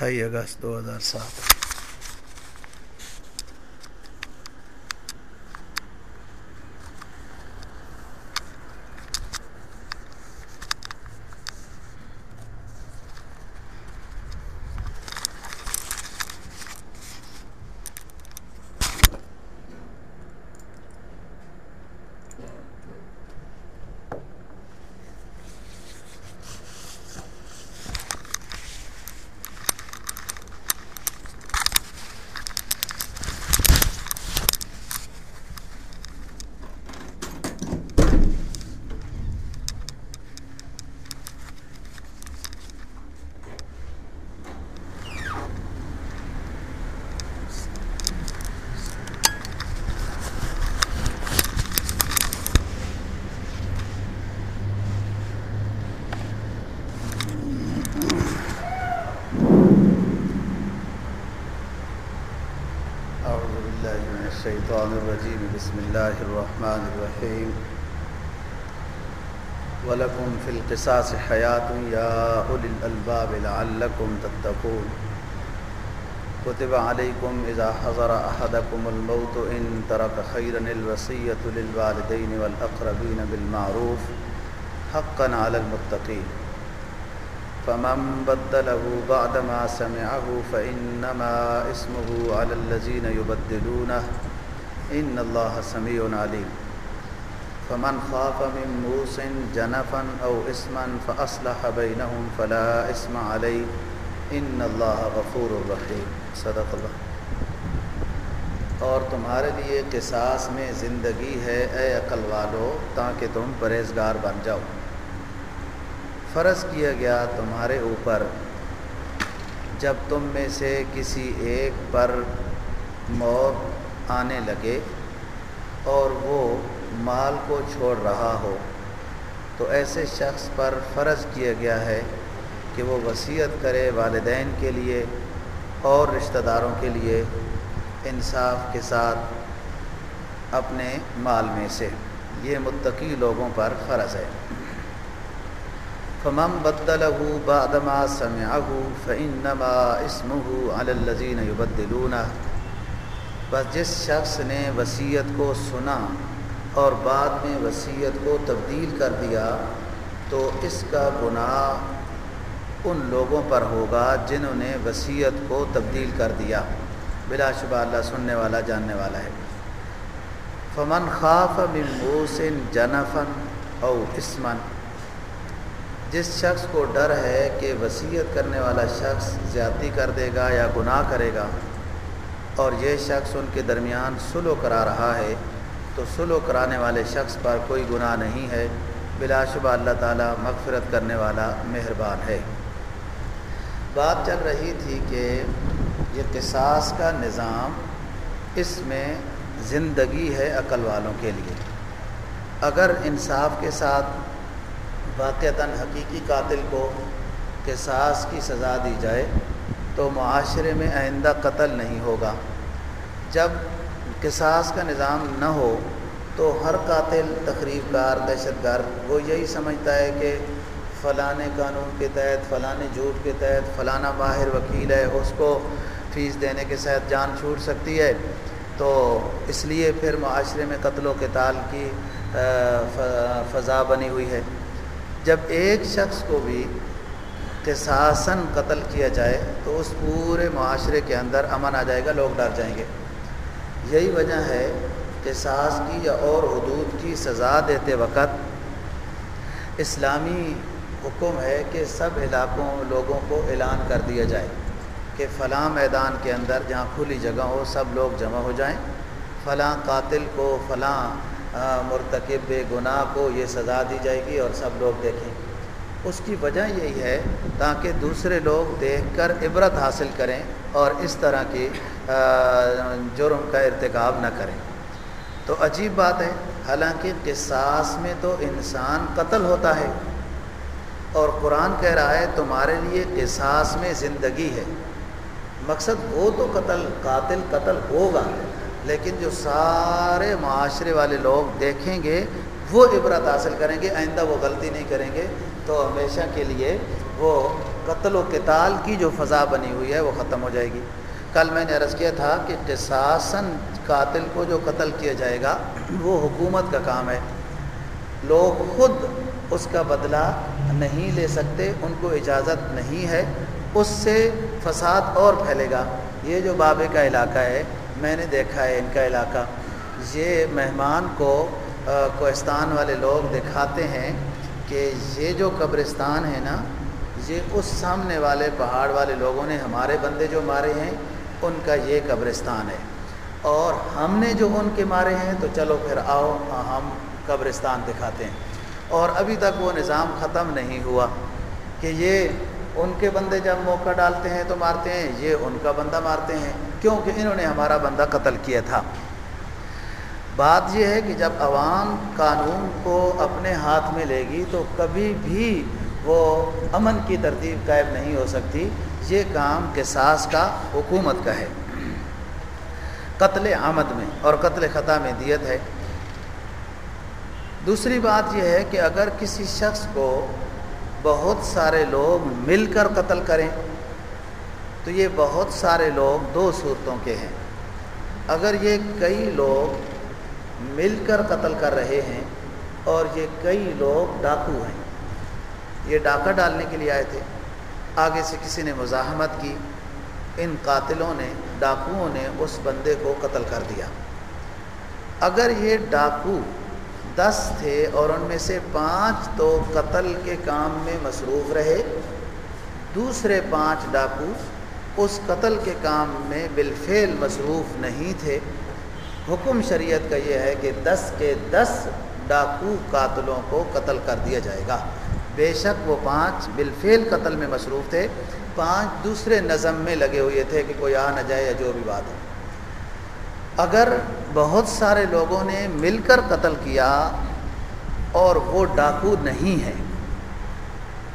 اٹھائی اگست دو ہزار سات۔ الشيطان الرجيم. بسم الله الرحمن الرحيم. ولكم في القصاص حياة يا أولي الألباب لعلكم تتقون. كتب عليكم إذا حضر أحدكم الموت إن ترك خيرا الوصية للوالدين والأقربين بالمعروف حقا على المتقين. فمن بدله بعدما سمعه فإنما إسمه على الذين يبدلونه. ان اللہ سمیع علیم۔ فمن خاف من موس جنفا او اسما فاصلح بینہم فلا اسم علی۔ ان اللہ غفور الرحیم۔ صدق اللہ۔ اور تمہارے لیے قصاص میں زندگی ہے اے عقل والو، تاکہ تم پرہیزگار بن جاؤ۔ فرض کیا گیا تمہارے اوپر، جب تم میں سے کسی ایک پر موت آنے لگے اور وہ مال کو چھوڑ رہا ہو۔ تو ایسے شخص پر فرض کیا گیا ہے کہ وہ وصیت کرے والدین کے لیے اور رشتہ داروں کے لیے انصاف کے ساتھ اپنے مال میں سے۔ یہ متقی لوگوں پر فرض ہے۔ فمم بدلہ بادما سمعہ فعنما اسمہ الزین یبدلونہ۔ بس جس شخص نے وصیت کو سنا اور بعد میں وصیت کو تبدیل کر دیا تو اس کا گناہ ان لوگوں پر ہوگا جنہوں نے وصیت کو تبدیل کر دیا۔ بلا شبہ اللہ سننے والا جاننے والا ہے۔ فمن خاف من موسن جنفن او اسمن جس شخص کو ڈر ہے کہ وصیت کرنے والا شخص زیادتی کر دے گا یا گناہ کرے گا اور یہ شخص ان کے درمیان سلو کرا رہا ہے، تو سلو کرانے والے شخص پر کوئی گناہ نہیں ہے، بلا شبہ اللہ تعالیٰ مغفرت کرنے والا مہربان ہے۔ بات چل رہی تھی کہ یہ قصاص کا نظام اس میں زندگی ہے عقل والوں کے لیے۔ اگر انصاف کے ساتھ واقعتاً حقیقی قاتل کو قصاص کی سزا دی جائے تو معاشرے میں آئندہ قتل نہیں ہوگا۔ جب قصاص کا نظام نہ ہو تو ہر قاتل تقریب کار دہشت گرد وہ یہی سمجھتا ہے کہ فلاں قانون کے تحت فلاں جھوٹ کے تحت، فلانا ماہر وکیل ہے، اس کو فیس دینے کے ساتھ جان چھوٹ سکتی ہے۔ تو اس لیے پھر معاشرے میں قتل و قتال کی فضا بنی ہوئی ہے۔ جب ایک شخص کو بھی قصاصاً قتل کیا جائے تو اس پورے معاشرے کے اندر امن آ جائے گا، لوگ ڈر جائیں گے۔ یہی وجہ ہے کہ کی یا اور حدود کی سزا دیتے وقت اسلامی حکم ہے کہ سب علاقوں لوگوں کو اعلان کر دیا جائے کہ فلاں میدان کے اندر جہاں کھلی جگہ ہو، سب لوگ جمع ہو جائیں۔ فلاں قاتل کو، فلاں مرتکب گناہ کو یہ سزا دی جائے گی اور سب لوگ دیکھیں۔ اس کی وجہ یہی ہے تاکہ دوسرے لوگ دیکھ کر عبرت حاصل کریں اور اس طرح کی جرم کا ارتکاب نہ کریں۔ تو عجیب بات ہے، حالانکہ قصاص میں تو انسان قتل ہوتا ہے۔ اور قرآن کہہ رہا ہے، تمہارے لیے قصاص میں زندگی ہے۔ مقصد وہ تو قتل، قاتل قتل ہوگا۔ لیکن جو سارے معاشرے والے لوگ دیکھیں گے، وہ عبرت حاصل کریں گے، آئندہ وہ غلطی نہیں کریں گے۔ تو ہمیشہ کے لیے وہ قتل و قتال کی جو فضا بنی ہوئی ہے وہ ختم ہو جائے گی۔ کل میں نے عرض کیا تھا کہ قصاصاً قاتل کو جو قتل کیا جائے گا، وہ حکومت کا کام ہے۔ لوگ خود اس کا بدلہ نہیں لے سکتے، ان کو اجازت نہیں ہے، اس سے فساد اور پھیلے گا۔ یہ جو بابے کا علاقہ ہے، میں نے دیکھا ہے ان کا علاقہ۔ یہ مہمان کو کوہستان والے لوگ دکھاتے ہیں۔ کہ یہ جو قبرستان ہے نا، یہ اس سامنے والے پہاڑ والے لوگوں نے ہمارے بندے جو مارے ہیں، ان کا یہ قبرستان ہے۔ اور ہم نے جو ان کے مارے ہیں، تو چلو پھر آؤ، ہم قبرستان دکھاتے ہیں۔ اور ابھی تک وہ نظام ختم نہیں ہوا کہ یہ ان کے بندے جب موقع ڈالتے ہیں تو مارتے ہیں، یہ ان کا بندہ مارتے ہیں۔ کیونکہ انہوں نے ہمارا بندہ قتل کیا تھا۔ بات یہ ہے کہ جب عوام قانون کو اپنے ہاتھ میں لے گی تو کبھی بھی وہ امن کی ترتیب قائم نہیں ہو سکتی۔ یہ کام قصاص کا، حکومت کا ہے۔ قتل آمد میں اور قتل خطا میں دیت ہے۔ دوسری بات یہ ہے کہ اگر کسی شخص کو بہت سارے لوگ مل کر قتل کریں، تو یہ بہت سارے لوگ دو صورتوں کے ہیں۔ اگر یہ کئی لوگ مل کر قتل کر رہے ہیں اور یہ کئی لوگ ڈاکو ہیں۔ یہ ڈاکہ ڈالنے کے لیے آئے تھے۔ آگے سے کسی نے مزاحمت کی۔ ان قاتلوں نے، ڈاکوؤں نے اس بندے کو قتل کر دیا۔ اگر یہ ڈاکو دس تھے اور ان میں سے پانچ تو قتل کے کام میں مصروف رہے، دوسرے پانچ ڈاکو اس قتل کے کام میں بالفعل مصروف نہیں تھے۔ حکم شریعت کا یہ ہے کہ دس کے دس ڈاکو قاتلوں کو قتل کر دیا جائے گا۔ بے شک وہ پانچ بالفعل قتل میں مصروف تھے۔ پانچ دوسرے نظم میں لگے ہوئے تھے کہ کوئی آ نہ جائے یا جو بھی بات ہے اگر بہت سارے لوگوں نے مل کر قتل کیا اور وہ ڈاکو نہیں ہیں،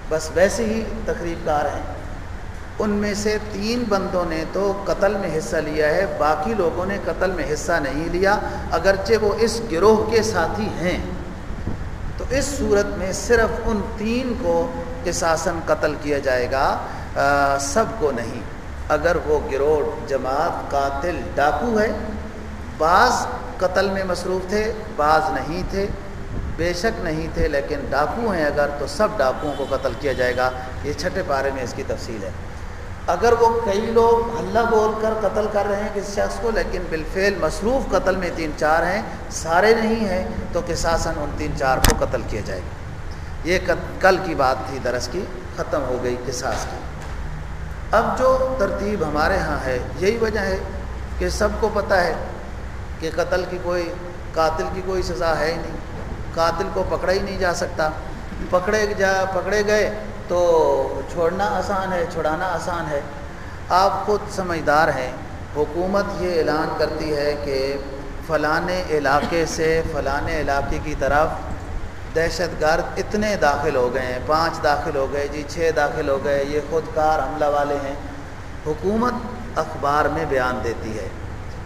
بس ویسے ہی تقریب کار ہیں۔ ان میں سے تین بندوں نے تو قتل میں حصہ لیا ہے، باقی لوگوں نے قتل میں حصہ نہیں لیا، اگرچہ وہ اس گروہ کے ساتھی ہیں۔ تو اس صورت میں صرف ان تین کو قصاصاً قتل کیا جائے گا سب کو نہیں۔ اگر وہ گروہ جماعت، قاتل، ڈاکو ہے، بعض قتل میں مصروف تھے، بعض نہیں تھے، بے شک نہیں تھے، لیکن ڈاکو ہیں اگر تو سب ڈاکوؤں کو قتل کیا جائے گا۔ یہ چھٹے پارے میں اس کی تفصیل ہے۔ اگر وہ کئی لوگ ہلہ بول کر قتل کر رہے ہیں کسی شخص کو، لیکن بالفعل مصروف قتل میں تین چار ہیں، سارے نہیں ہیں، تو قصاصاً ان تین چار کو قتل کیا جائے گا۔ یہ کل کی بات تھی، درس کی ختم ہو گئی قصاص کی۔ اب جو ترتیب ہمارے ہاں ہے، یہی وجہ ہے کہ سب کو پتہ ہے کہ قتل کی کوئی، قاتل کی کوئی سزا ہے ہی نہیں۔ قاتل کو پکڑا ہی نہیں جا سکتا۔ پکڑے جا، پکڑے گئے تو چھوڑنا آسان ہے، چھڑانا آسان ہے۔ آپ خود سمجھدار ہیں۔ حکومت یہ اعلان کرتی ہے کہ فلاں علاقے سے فلاں علاقے کی طرف دہشت گرد اتنے داخل ہو گئے ہیں، پانچ داخل ہو گئے جی چھ داخل ہو گئے، یہ خود کار حملہ والے ہیں۔ حکومت اخبار میں بیان دیتی ہے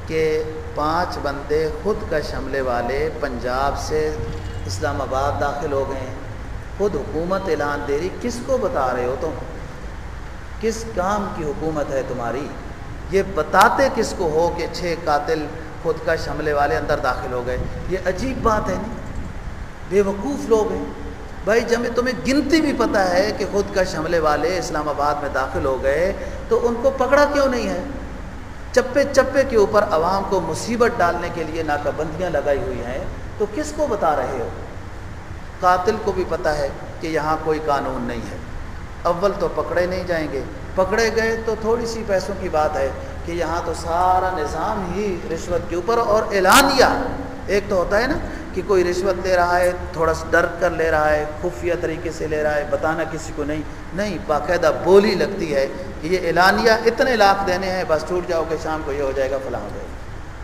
کہ پانچ بندے خود کا شملے والے پنجاب سے اسلام آباد داخل ہو گئے ہیں۔ خود حکومت اعلان دے رہی، کس کو بتا رہے ہو تم؟ کس کام کی حکومت ہے تمہاری؟ یہ بتاتے کس کو ہو کہ چھ قاتل خود کا والے اندر داخل ہو گئے؟ یہ عجیب بات ہے نہیں؟ بے وقوف لوگ ہیں۔ بھائی، جب تمہیں گنتی بھی پتہ ہے کہ خود کا والے اسلام آباد میں داخل ہو گئے، تو ان کو پکڑا کیوں نہیں ہے؟ چپے چپے کے اوپر عوام کو مصیبت ڈالنے کے لیے ناکہ بندیاں لگائی ہوئی ہیں، تو کس کو بتا رہے ہو؟ قاتل کو بھی پتہ ہے کہ یہاں کوئی قانون نہیں ہے۔ اول تو پکڑے نہیں جائیں گے۔ پکڑے گئے تو تھوڑی سی پیسوں کی بات ہے کہ یہاں تو سارا نظام ہی رشوت کے اوپر اور اعلانیہ۔ ایک تو ہوتا ہے نا کہ کوئی رشوت لے رہا ہے، تھوڑا سا ڈر کر لے رہا ہے، خفیہ طریقے سے لے رہا ہے، بتانا کسی کو نہیں۔ نہیں، باقاعدہ بولی لگتی ہے کہ یہ اعلانیہ اتنے لاکھ دینے ہیں، بس ٹوٹ جاؤ کہ شام کو یہ ہو جائے گا، فلاں ہو جائے گا۔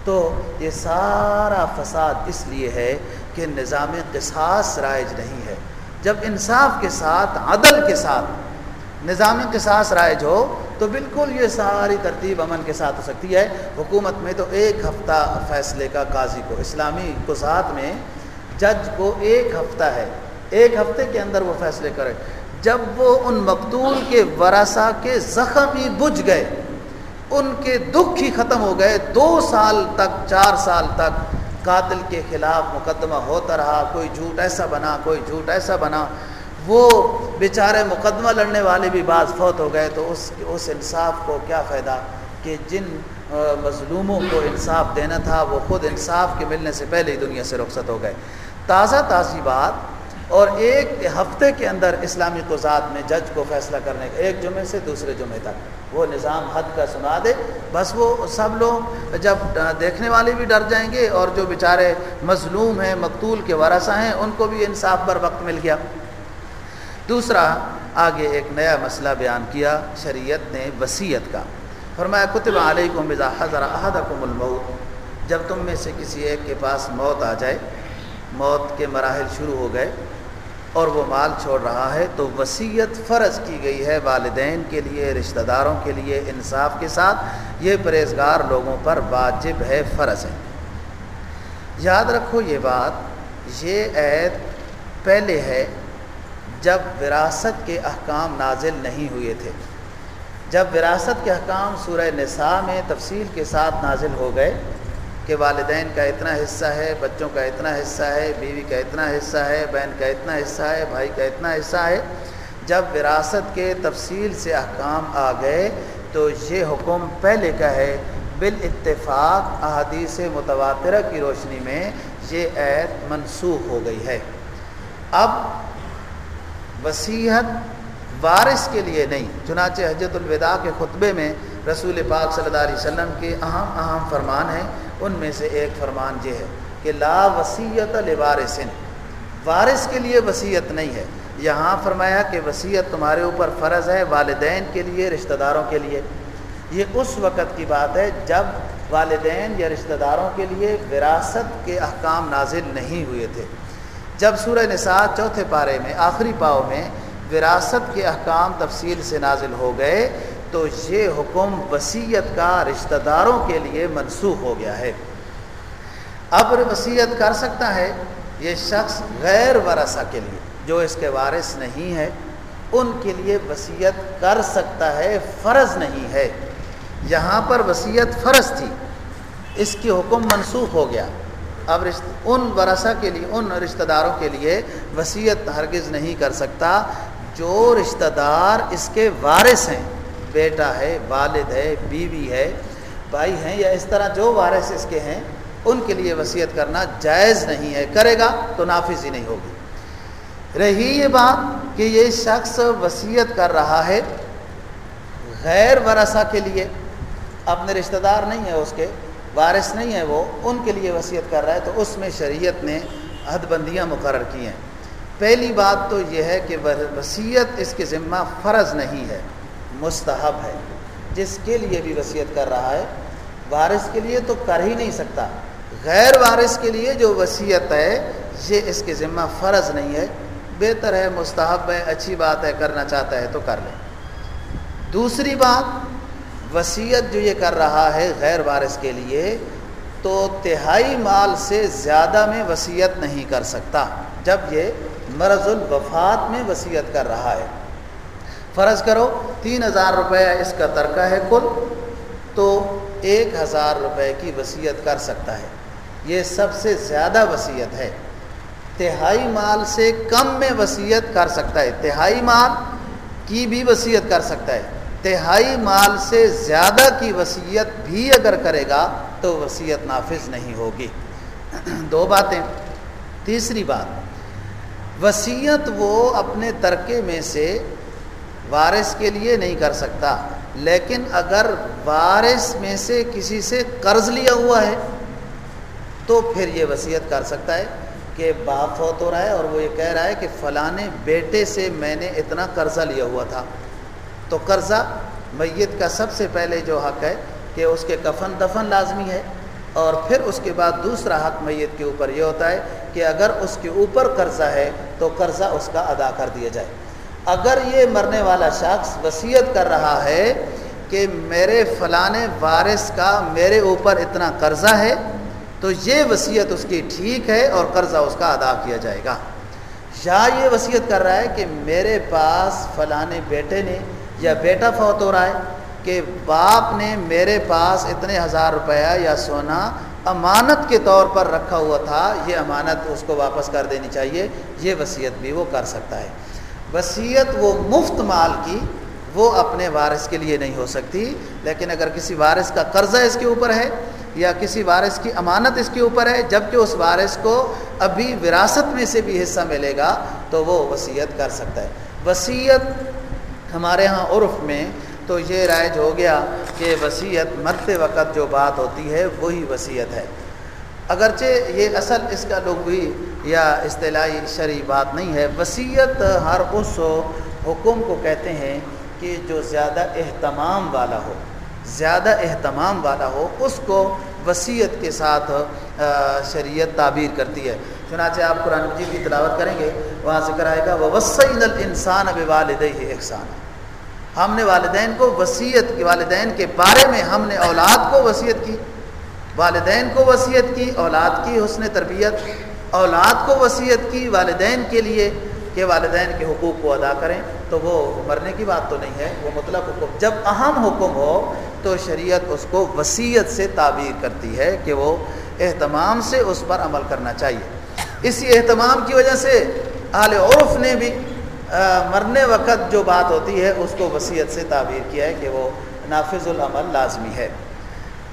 تو یہ سارا فساد اس لیے ہے کہ نظام قصاص رائج نہیں ہے۔ جب انصاف کے ساتھ، عدل کے ساتھ نظام قصاص رائج ہو، تو بالکل یہ ساری ترتیب امن کے ساتھ ہو سکتی ہے۔ حکومت میں تو ایک ہفتہ فیصلے کا قاضی کو، اسلامی قصاعت میں جج کو ایک ہفتہ ہے۔ ایک ہفتے کے اندر وہ فیصلے کرے۔ جب وہ ان مقتول کے ورثہ کے زخم ہی بجھ گئے، ان کے دکھ ہی ختم ہو گئے۔ دو سال تک، چار سال تک قاتل کے خلاف مقدمہ ہوتا رہا، کوئی جھوٹ ایسا بنا، کوئی جھوٹ ایسا بنا، وہ بیچارے مقدمہ لڑنے والے بھی بعض فوت ہو گئے، تو اس اس انصاف کو کیا فائدہ؟ کہ جن مظلوموں کو انصاف دینا تھا، وہ خود انصاف کے ملنے سے پہلے ہی دنیا سے رخصت ہو گئے۔ تازہ تازی بات اور ایک ہفتے کے اندر اسلامی قزات میں جج کو فیصلہ کرنے کا، ایک جمعے سے دوسرے جمعے تک۔ وہ نظام حد کا سنا دے۔ بس وہ سب لوگ جب دیکھنے والے بھی ڈر جائیں گے اور جو بیچارے مظلوم ہیں، مقتول کے ورثہ ہیں، ان کو بھی انصاف پر وقت مل گیا۔ دوسرا، آگے ایک نیا مسئلہ بیان کیا، شریعت نے وسیعت کا۔ فرمایا، کتب علیکم بذا حضر احدکم الموت جب تم میں سے کسی ایک کے پاس موت آ جائے، موت کے مراحل شروع ہو گئے اور وہ مال چھوڑ رہا ہے تو وصیت فرض کی گئی ہے والدین کے لیے، رشتہ داروں کے لیے، انصاف کے ساتھ۔ یہ پرہیزگار لوگوں پر واجب ہے، فرض ہے۔ یاد رکھو یہ بات، یہ عید پہلے ہے جب وراثت کے احکام نازل نہیں ہوئے تھے۔ جب وراثت کے احکام سورہ نساء میں تفصیل کے ساتھ نازل ہو گئے کہ والدین کا اتنا حصہ ہے، بچوں کا اتنا حصہ ہے، بیوی کا اتنا حصہ ہے، بہن کا اتنا حصہ ہے، بھائی کا اتنا حصہ ہے۔ جب وراثت کے تفصیل سے احکام آ گئے تو یہ حکم پہلے کا ہے۔ بالاتفاق احادیث متواترہ کی روشنی میں یہ عید منسوخ ہو گئی ہے۔ اب وسیحت وارث کے لیے نہیں، چنانچہ حجت الوداع کے خطبے میں رسول پاک صلی اللہ علیہ وسلم کے اہم اہم فرمان ہیں۔ ان میں سے ایک فرمان یہ ہے کہ لا وسیعت لوارثن، وارث کے لیے وسیعت نہیں ہے۔ یہاں فرمایا کہ وسیعت تمہارے اوپر فرض ہے والدین کے لیے، رشتہ داروں کے لیے۔ یہ اس وقت کی بات ہے جب والدین یا رشتہ داروں کے لیے وراثت کے احکام نازل نہیں ہوئے تھے۔ جب سورہ نساء چوتھے پارے میں، آخری پاؤ میں وراثت کے احکام تفصیل سے نازل ہو گئے تو یہ حکم وسیعت کا رشتہ داروں کے لیے منسوخ ہو گیا ہے۔ اب وسیعت کر سکتا ہے یہ شخص غیر ورثہ کے لیے، جو اس کے وارث نہیں ہے، ان کے لیے وسیعت کر سکتا ہے، فرض نہیں ہے۔ یہاں پر وسیعت فرض تھی، اس کی حکم منسوخ ہو گیا۔ اب رشت ان ورثہ کے لیے، ان رشتہ داروں کے لیے وسیعت ہرگز نہیں کر سکتا جو رشتہ دار اس کے وارث ہیں۔ بیٹا ہے، والد ہے، بیوی ہے، بھائی ہیں یا اس طرح جو وارث اس کے ہیں، ان کے لیے وصیت کرنا جائز نہیں ہے۔ کرے گا تو نافذ ہی نہیں ہوگی۔ رہی یہ بات کہ یہ شخص وصیت کر رہا ہے غیر ورثہ کے لیے، اپنے رشتہ دار نہیں ہے اس کے، وارث نہیں ہے وہ، ان کے لیے وصیت کر رہا ہے تو اس میں شریعت نے حد بندیاں مقرر کی ہیں۔ پہلی بات تو یہ ہے کہ وصیت اس کے ذمہ فرض نہیں ہے۔ مستحب ہے۔ جس کے لیے بھی وصیت کر رہا ہے، وارث کے لیے تو کر ہی نہیں سکتا۔ غیر وارث کے لیے جو وصیت ہے، یہ اس کے ذمہ فرض نہیں ہے۔ بہتر ہے، مستحب ہے، اچھی بات ہے، کرنا چاہتا ہے تو کر لے۔ دوسری بات، وصیت جو یہ کر رہا ہے غیر وارث کے لیے، تو تہائی مال سے زیادہ میں وصیت نہیں کر سکتا۔ جب یہ مرض الوفات میں وصیت کر رہا ہے۔ فرض کرو تین ہزار روپے اس کا ترکہ ہے کل، تو ایک ہزار روپے کی وصیت کر سکتا ہے۔ یہ سب سے زیادہ وصیت ہے۔ تہائی مال سے کم میں وصیت کر سکتا ہے۔ تہائی مال کی بھی وصیت کر سکتا ہے۔ تہائی مال سے زیادہ کی وصیت بھی اگر کرے گا تو وصیت نافذ نہیں ہوگی۔ دو باتیں۔ تیسری بات، وصیت وہ اپنے ترکے میں سے وارث کے لیے نہیں کر سکتا۔ لیکن اگر وارث میں سے کسی سے قرض لیا ہوا ہے، تو پھر یہ وصیت کر سکتا ہے کہ باپ فوت ہو رہا ہے اور وہ یہ کہہ رہا ہے کہ فلاں بیٹے سے میں نے اتنا قرضہ لیا ہوا تھا۔ تو قرضہ میت کا سب سے پہلے جو حق ہے کہ اس کے کفن دفن لازمی ہے۔ اور پھر اس کے بعد دوسرا حق میت کے اوپر یہ ہوتا ہے کہ اگر اس کے اوپر قرضہ ہے، تو قرضہ اس کا ادا کر دیا جائے۔ اگر یہ مرنے والا شخص وصیت کر رہا ہے کہ میرے فلاں وارث کا میرے اوپر اتنا قرضہ ہے، تو یہ وصیت اس کی ٹھیک ہے اور قرضہ اس کا ادا کیا جائے گا۔ یا یہ وصیت کر رہا ہے کہ میرے پاس فلانے بیٹے نے یا بیٹا فوت ہو رہا ہے کہ باپ نے میرے پاس اتنے ہزار روپیہ یا سونا امانت کے طور پر رکھا ہوا تھا، یہ امانت اس کو واپس کر دینی چاہیے، یہ وصیت بھی وہ کر سکتا ہے۔ وصیت وہ مفت مال کی وہ اپنے وارث کے لیے نہیں ہو سکتی، لیکن اگر کسی وارث کا قرضہ اس کے اوپر ہے یا کسی وارث کی امانت اس کے اوپر ہے جبکہ اس وارث کو ابھی وراثت میں سے بھی حصہ ملے گا، تو وہ وصیت کر سکتا ہے۔ وصیت ہمارے ہاں عرف میں تو یہ رائج ہو گیا کہ وصیت مرتے وقت جو بات ہوتی ہے وہی وصیت ہے۔ اگرچہ یہ اصل اس کا لغوی یا اصطلاحی شرعی بات نہیں ہے، وصیت ہر اس حکم کو کہتے ہیں کہ جو زیادہ اہتمام والا ہو، زیادہ اہتمام والا ہو، اس کو وصیت کے ساتھ شریعت تعبیر کرتی ہے۔ چنانچہ آپ قرآن مجید کی تلاوت کریں گے، وہاں سے کرائے گا وہ وسعین الانسان اب والد احسان ہم نے والدین کو وصیت کی والدین کے بارے میں، ہم نے اولاد کو وصیت کی۔ والدین کو وصیت کی، اولاد کی حسن تربیت، اولاد کو وصیت کی والدین کے لیے کہ والدین کے حقوق کو ادا کریں۔ تو وہ مرنے کی بات تو نہیں ہے، وہ مطلب حکم، جب اہم حکم ہو تو شریعت اس کو وصیت سے تعبیر کرتی ہے کہ وہ اہتمام سے اس پر عمل کرنا چاہیے۔ اسی اہتمام کی وجہ سے اعلی عرف نے بھی مرنے وقت جو بات ہوتی ہے، اس کو وصیت سے تعبیر کیا ہے کہ وہ نافذ العمل لازمی ہے۔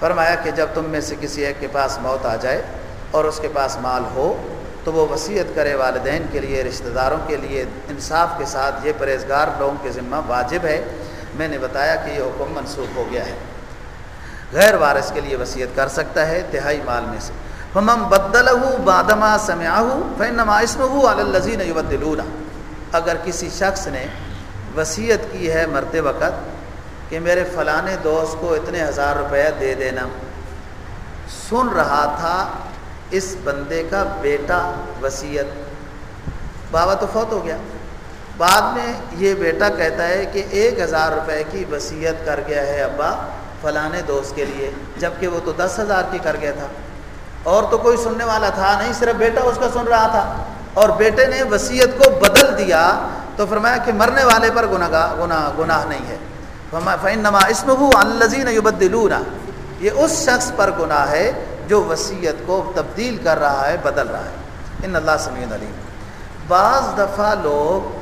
فرمایا کہ جب تم میں سے کسی ایک کے پاس موت آ جائے اور اس کے پاس مال ہو، تو وہ وصیت کرے والدین کے لیے، رشتہ داروں کے لیے انصاف کے ساتھ یہ پرہیزگار لوگوں کے ذمہ واجب ہے۔ میں نے بتایا کہ یہ حکم منسوخ ہو گیا ہے۔ غیر وارث کے لیے وصیت کر سکتا ہے تہائی مال میں سے۔ ہم بدل ہوں بادما سمیاہ فنما اسم ہوں الزین اگر کسی شخص نے وصیت کی ہے مرتے وقت کہ میرے فلاں دوست کو اتنے ہزار روپیہ دے دینا۔ سن رہا تھا اس بندے کا بیٹا وصیت۔ بابا تو فوت ہو گیا۔ بعد میں یہ بیٹا کہتا ہے کہ ایک ہزار روپے کی وصیت کر گیا ہے ابا فلاں دوست کے لیے جبکہ وہ تو دس ہزار کی کر گیا تھا۔ اور تو کوئی سننے والا تھا نہیں، صرف بیٹا اس کا سن رہا تھا۔ اور بیٹے نے وصیت کو بدل دیا تو فرمایا کہ مرنے والے پر گناہ گناہ گناہ نہیں ہے۔ فین نما اسم ہو یہ اس شخص پر گناہ ہے جو وصیت کو تبدیل کر رہا ہے، بدل رہا ہے۔ ان اللہ سمین علیم۔ بعض دفعہ لوگ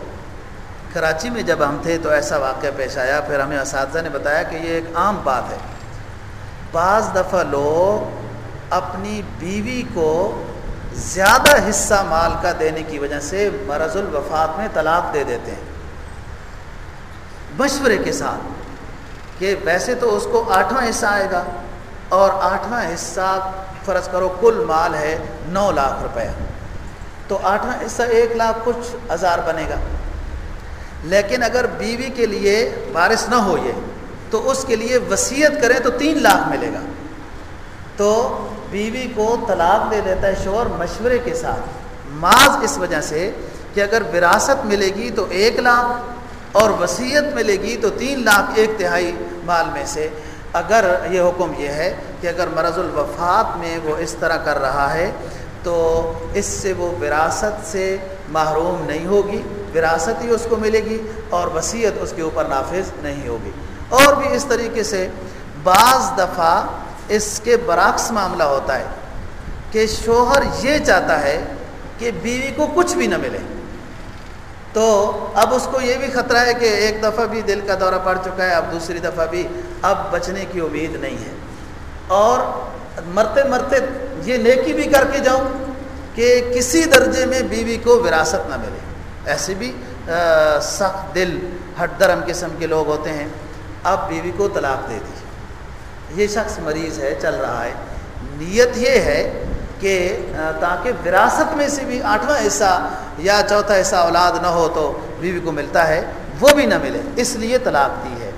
کراچی میں جب ہم تھے تو ایسا واقعہ پیش آیا، پھر ہمیں اساتذہ نے بتایا کہ یہ ایک عام بات ہے۔ بعض دفعہ لوگ اپنی بیوی کو زیادہ حصہ مال کا دینے کی وجہ سے مرض الوفات میں طلاق دے دیتے ہیں۔ مشورے کے ساتھ۔ کہ ویسے تو اس کو آٹھواں حصہ آئے گا اور آٹھواں حصہ فرض کرو کل مال ہے نو لاکھ روپے۔ تو آٹھواں حصہ ایک لاکھ کچھ ہزار بنے گا۔ لیکن اگر بیوی کے لیے بارش نہ ہو یہ، تو اس کے لیے وصیت کریں تو تین لاکھ ملے گا۔ تو بیوی کو طلاق دے دیتا ہے شور مشورے کے ساتھ۔ معاذ اس وجہ سے کہ اگر وراثت ملے گی تو ایک لاکھ اور وصیت ملے گی تو تین لاکھ ایک تہائی مال میں سے۔ اگر یہ حکم یہ ہے کہ اگر مرض الوفات میں وہ اس طرح کر رہا ہے، تو اس سے وہ وراثت سے محروم نہیں ہوگی، وراثت ہی اس کو ملے گی اور وصیت اس کے اوپر نافذ نہیں ہوگی۔ اور بھی اس طریقے سے بعض دفعہ اس کے برعکس معاملہ ہوتا ہے کہ شوہر یہ چاہتا ہے کہ بیوی کو کچھ بھی نہ ملے۔ تو اب اس کو یہ بھی خطرہ ہے کہ ایک دفعہ بھی دل کا دورہ پڑ چکا ہے، اب دوسری دفعہ بھی اب بچنے کی امید نہیں ہے۔ اور مرتے مرتے یہ نیکی بھی کر کے جاؤں کہ کسی درجے میں بیوی کو وراثت نہ ملے۔ ایسے بھی سخت دل ہٹ درم قسم کے لوگ ہوتے ہیں۔ اب بیوی کو طلاق دے دی۔ یہ شخص مریض ہے، چل رہا ہے۔ نیت یہ ہے کہ تاکہ وراثت میں سے بھی آٹھواں حصہ یا چوتھا حصہ اولاد نہ ہو تو بیوی کو ملتا ہے، وہ بھی نہ ملے، اس لیے طلاق دی ہے۔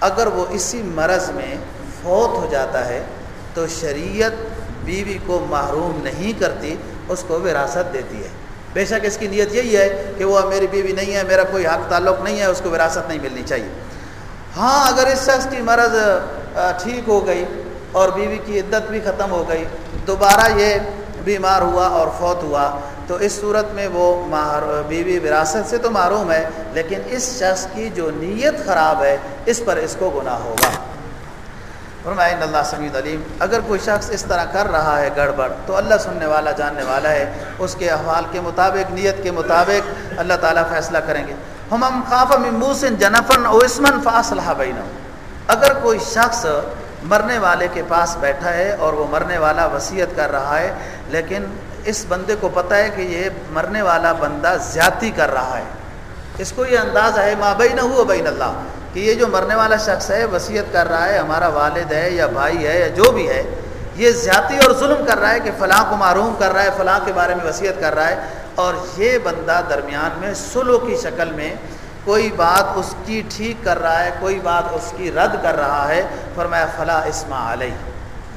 اگر وہ اسی مرض میں فوت ہو جاتا ہے تو شریعت بیوی کو محروم نہیں کرتی، اس کو وراثت دیتی ہے۔ بے شک اس کی نیت یہی ہے کہ وہ میری بیوی نہیں ہے، میرا کوئی حق تعلق نہیں ہے، اس کو وراثت نہیں ملنی چاہیے۔ ہاں اگر اس شخص کی مرض ٹھیک ہو گئی اور بیوی کی عدت بھی ختم ہو گئی دوبارہ یہ بیمار ہوا اور فوت ہوا، تو اس صورت میں وہ بیوی وراثت سے تو معروم ہے، لیکن اس شخص کی جو نیت خراب ہے، اس پر اس کو گناہ ہوگا۔ فرمائے اللہ سمید علیم اگر کوئی شخص اس طرح کر رہا ہے گڑبڑ، تو اللہ سننے والا، جاننے والا ہے۔ اس کے احوال کے مطابق، نیت کے مطابق اللہ تعالیٰ فیصلہ کریں گے۔ ہم ہم خاف ممبوسن جنفن او اسمن فاصلہ بین اگر کوئی شخص مرنے والے کے پاس بیٹھا ہے اور وہ مرنے والا وصیت کر رہا ہے، لیکن اس بندے کو پتہ ہے کہ یہ مرنے والا بندہ زیادتی کر رہا ہے۔ اس کو یہ انداز ہے ماں بین ہو بین اللہ، کہ یہ جو مرنے والا شخص ہے، وصیت کر رہا ہے، ہمارا والد ہے یا بھائی ہے یا جو بھی ہے، یہ زیادتی اور ظلم کر رہا ہے کہ فلاں کو معروم کر رہا ہے، فلاں کے بارے میں وصیت کر رہا ہے۔ اور یہ بندہ درمیان میں سلو کی شکل میں کوئی بات اس کی ٹھیک کر رہا ہے، کوئی بات اس کی رد کر رہا ہے، فرمایا فلاں اسما علیہ۔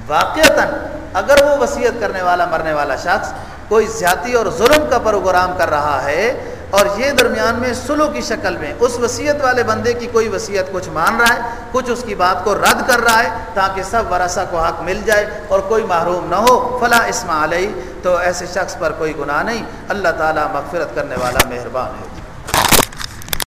واقعتاً اگر وہ وصیت کرنے والا، مرنے والا شخص کوئی زیادتی اور ظلم کا پروگرام کر رہا ہے اور یہ درمیان میں سلو کی شکل میں اس وصیت والے بندے کی کوئی وصیت کچھ مان رہا ہے، کچھ اس کی بات کو رد کر رہا ہے تاکہ سب ورثہ کو حق مل جائے اور کوئی محروم نہ ہو فلاں اسما علیہ۔ تو ایسے شخص پر کوئی گناہ نہیں، اللہ تعالیٰ مغفرت کرنے والا مہربان ہے۔